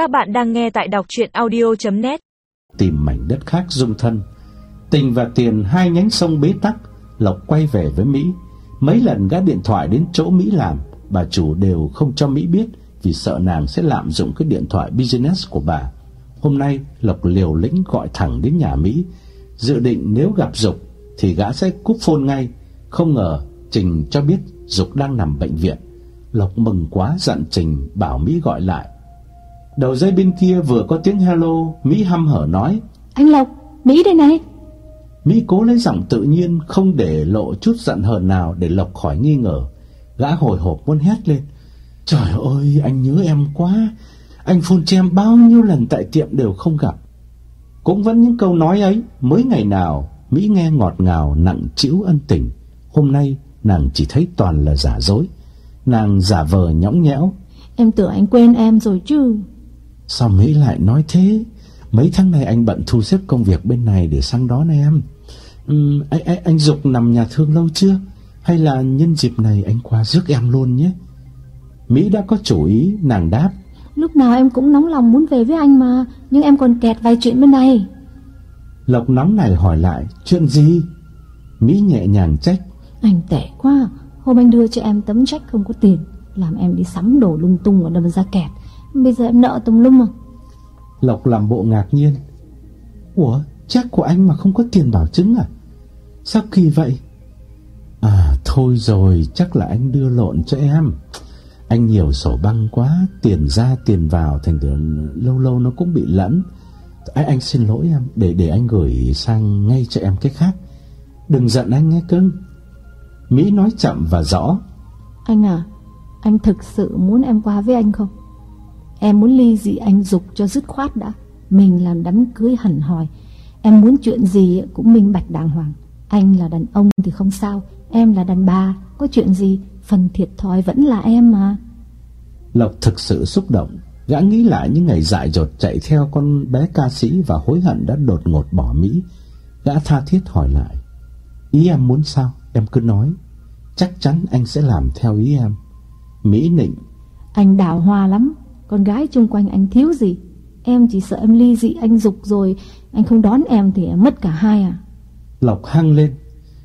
Các bạn đang nghe tại đọc chuyện audio.net Tìm mảnh đất khác dung thân. Tình và tiền hai nhánh sông bế tắc. Lộc quay về với Mỹ. Mấy lần gã điện thoại đến chỗ Mỹ làm, Bà chủ đều không cho Mỹ biết Vì sợ nàng sẽ lạm dụng cái điện thoại business của bà. Hôm nay, Lộc liều lĩnh gọi thẳng đến nhà Mỹ. Dự định nếu gặp Dục Thì gã sẽ cúp phone ngay. Không ngờ, Trình cho biết Dục đang nằm bệnh viện. Lộc mừng quá, dặn Trình bảo Mỹ gọi lại. Đầu dây bên kia vừa có tiếng hello Mỹ hăm hở nói. Anh Lộc, Mỹ đây này. Mỹ cố lấy giọng tự nhiên Không để lộ chút giận hờn nào Để Lộc khỏi nghi ngờ. Gã hồi hộp muốn hét lên. Trời ơi anh nhớ em quá. Anh phone cho em bao nhiêu lần tại tiệm đều không gặp. Cũng vẫn những câu nói ấy Mới ngày nào Mỹ nghe ngọt ngào nặng chịu ân tình. Hôm nay nàng chỉ thấy toàn là giả dối. Nàng giả vờ nhõng nhẽo. Em tưởng anh quên em rồi chứ Sao Mỹ lại nói thế? Mấy tháng này anh bận thu xếp công việc bên này Để sang đón em. Uhm, anh, anh, anh Dục nằm nhà thương lâu chưa? Hay là nhân dịp này anh qua rước em luôn nhé? Mỹ đã có chủ ý nàng đáp. Lúc nào em cũng nóng lòng muốn về với anh mà Nhưng em còn kẹt vài chuyện bên này. Lộc nóng này hỏi lại Chuyện gì? Mỹ nhẹ nhàng trách. Anh tệ quá Hôm anh đưa cho em tấm check không có tiền Làm em đi sắm đồ lung tung và đâm ra kẹt Bây giờ em nợ tùm lum à Lộc làm bộ ngạc nhiên. Ủa check của anh mà không có tiền bảo chứng à? Sao kỳ vậy. À thôi rồi Chắc là anh đưa lộn cho em. Anh nhiều sổ băng quá Tiền ra tiền vào Thành từ lâu lâu nó cũng bị lẫn. Anh, anh xin lỗi em Để để anh gửi sang ngay cho em cái khác. Đừng giận anh nghe cưng. Mỹ nói chậm và rõ. Anh à Anh thực sự muốn em qua với anh không Em muốn ly dị anh Dục cho dứt khoát đã. Mình làm đám cưới hẳn hòi. Em muốn chuyện gì cũng minh bạch đàng hoàng. Anh là đàn ông thì không sao. Em là đàn bà Có chuyện gì? Phần thiệt thòi vẫn là em mà. Lộc thực sự xúc động. Gã nghĩ lại những ngày dại dột chạy theo con bé ca sĩ Và hối hận đã đột ngột bỏ Mỹ. Gã tha thiết hỏi lại Ý em muốn sao? Em cứ nói. Chắc chắn anh sẽ làm theo ý em. Mỹ nịnh Anh đào hoa lắm Con gái chung quanh anh thiếu gì? Em chỉ sợ em ly dị anh dục rồi Anh không đón em thì em mất cả hai à? Lộc hăng lên.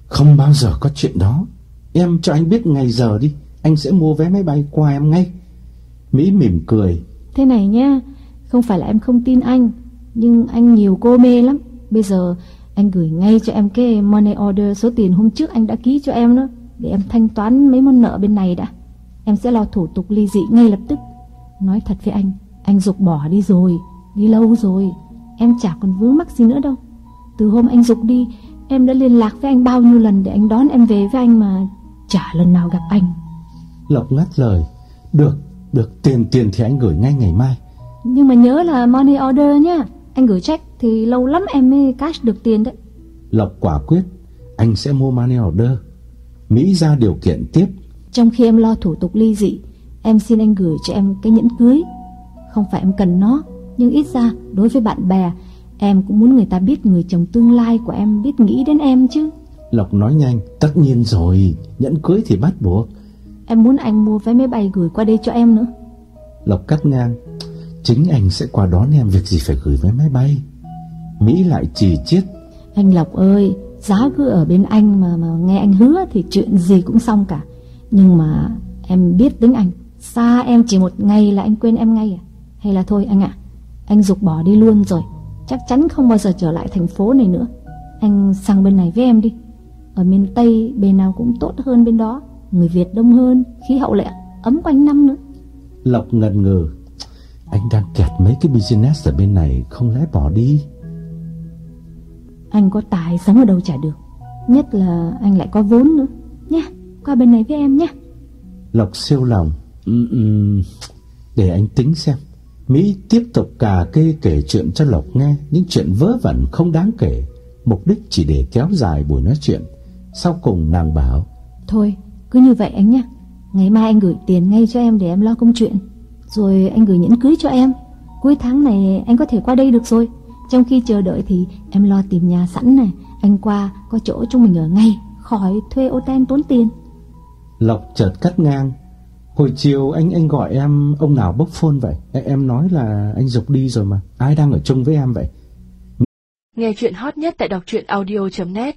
Không bao giờ có chuyện đó. Em cho anh biết ngày giờ đi. Anh sẽ mua vé máy bay qua em ngay. Mỹ mỉm cười. Thế này nhá Không phải là em không tin anh Nhưng anh nhiều cô mê lắm. Bây giờ anh gửi ngay cho em cái money order Số tiền hôm trước anh đã ký cho em đó Để em thanh toán mấy món nợ bên này đã. Em sẽ lo thủ tục ly dị ngay lập tức Nói thật với anh Anh dục bỏ đi rồi Đi lâu rồi. Em chả còn vướng mắc gì nữa đâu. Từ hôm anh dục đi Em đã liên lạc với anh bao nhiêu lần Để anh đón em về với anh mà Chả lần nào gặp anh. Lộc ngắt lời. Được, được tiền tiền thì anh gửi ngay ngày mai. Nhưng mà nhớ là money order nhá. Anh gửi check thì lâu lắm em mới cash được tiền đấy. Lộc quả quyết Anh sẽ mua money order. Mỹ ra điều kiện tiếp. Trong khi em lo thủ tục ly dị Em xin anh gửi cho em cái nhẫn cưới. Không phải em cần nó Nhưng ít ra đối với bạn bè Em cũng muốn người ta biết người chồng tương lai của em Biết nghĩ đến em chứ. Lộc nói nhanh Tất nhiên rồi Nhẫn cưới thì bắt buộc. Em muốn anh mua vé máy bay gửi qua đây cho em nữa. Lộc cắt ngang Chính anh sẽ qua đón em Việc gì phải gửi vé máy bay? Mỹ lại chỉ chiết Anh Lộc ơi Giá cứ ở bên anh mà, mà nghe anh hứa Thì chuyện gì cũng xong cả. Nhưng mà em biết tính anh Xa em chỉ một ngày là anh quên em ngay à? Hay là thôi anh ạ Anh dục bỏ đi luôn rồi. Chắc chắn không bao giờ trở lại thành phố này nữa. Anh sang bên này với em đi. Ở miền Tây bên nào cũng tốt hơn bên đó. Người Việt đông hơn Khí hậu lại ấm quanh năm nữa. Lộc ngần ngừ. Anh đang kẹt mấy cái business ở bên này Không lẽ bỏ đi? Anh có tài sống ở đâu chả được. Nhất là anh lại có vốn nữa. Nha qua bên này với em nhé Lộc siêu lòng Để anh tính xem. Mỹ tiếp tục cà kê kể chuyện cho Lộc nghe. Những chuyện vớ vẩn không đáng kể. Mục đích chỉ để kéo dài buổi nói chuyện. Sau cùng nàng bảo Thôi cứ như vậy anh nhé. Ngày mai anh gửi tiền ngay cho em để em lo công chuyện. Rồi anh gửi nhẫn cưới cho em. Cuối tháng này anh có thể qua đây được rồi. Trong khi chờ đợi thì em lo tìm nhà sẵn này. Anh qua có chỗ chúng mình ở ngay. Khỏi thuê ô ten tốn tiền. Lộc chợt cắt ngang Hồi chiều anh anh gọi em ông nào bốc phone vậy? Em, nói là anh Dục đi rồi mà. Ai đang ở chung với em vậy? Nghe chuyện hot nhất tại đọc truyện audio.net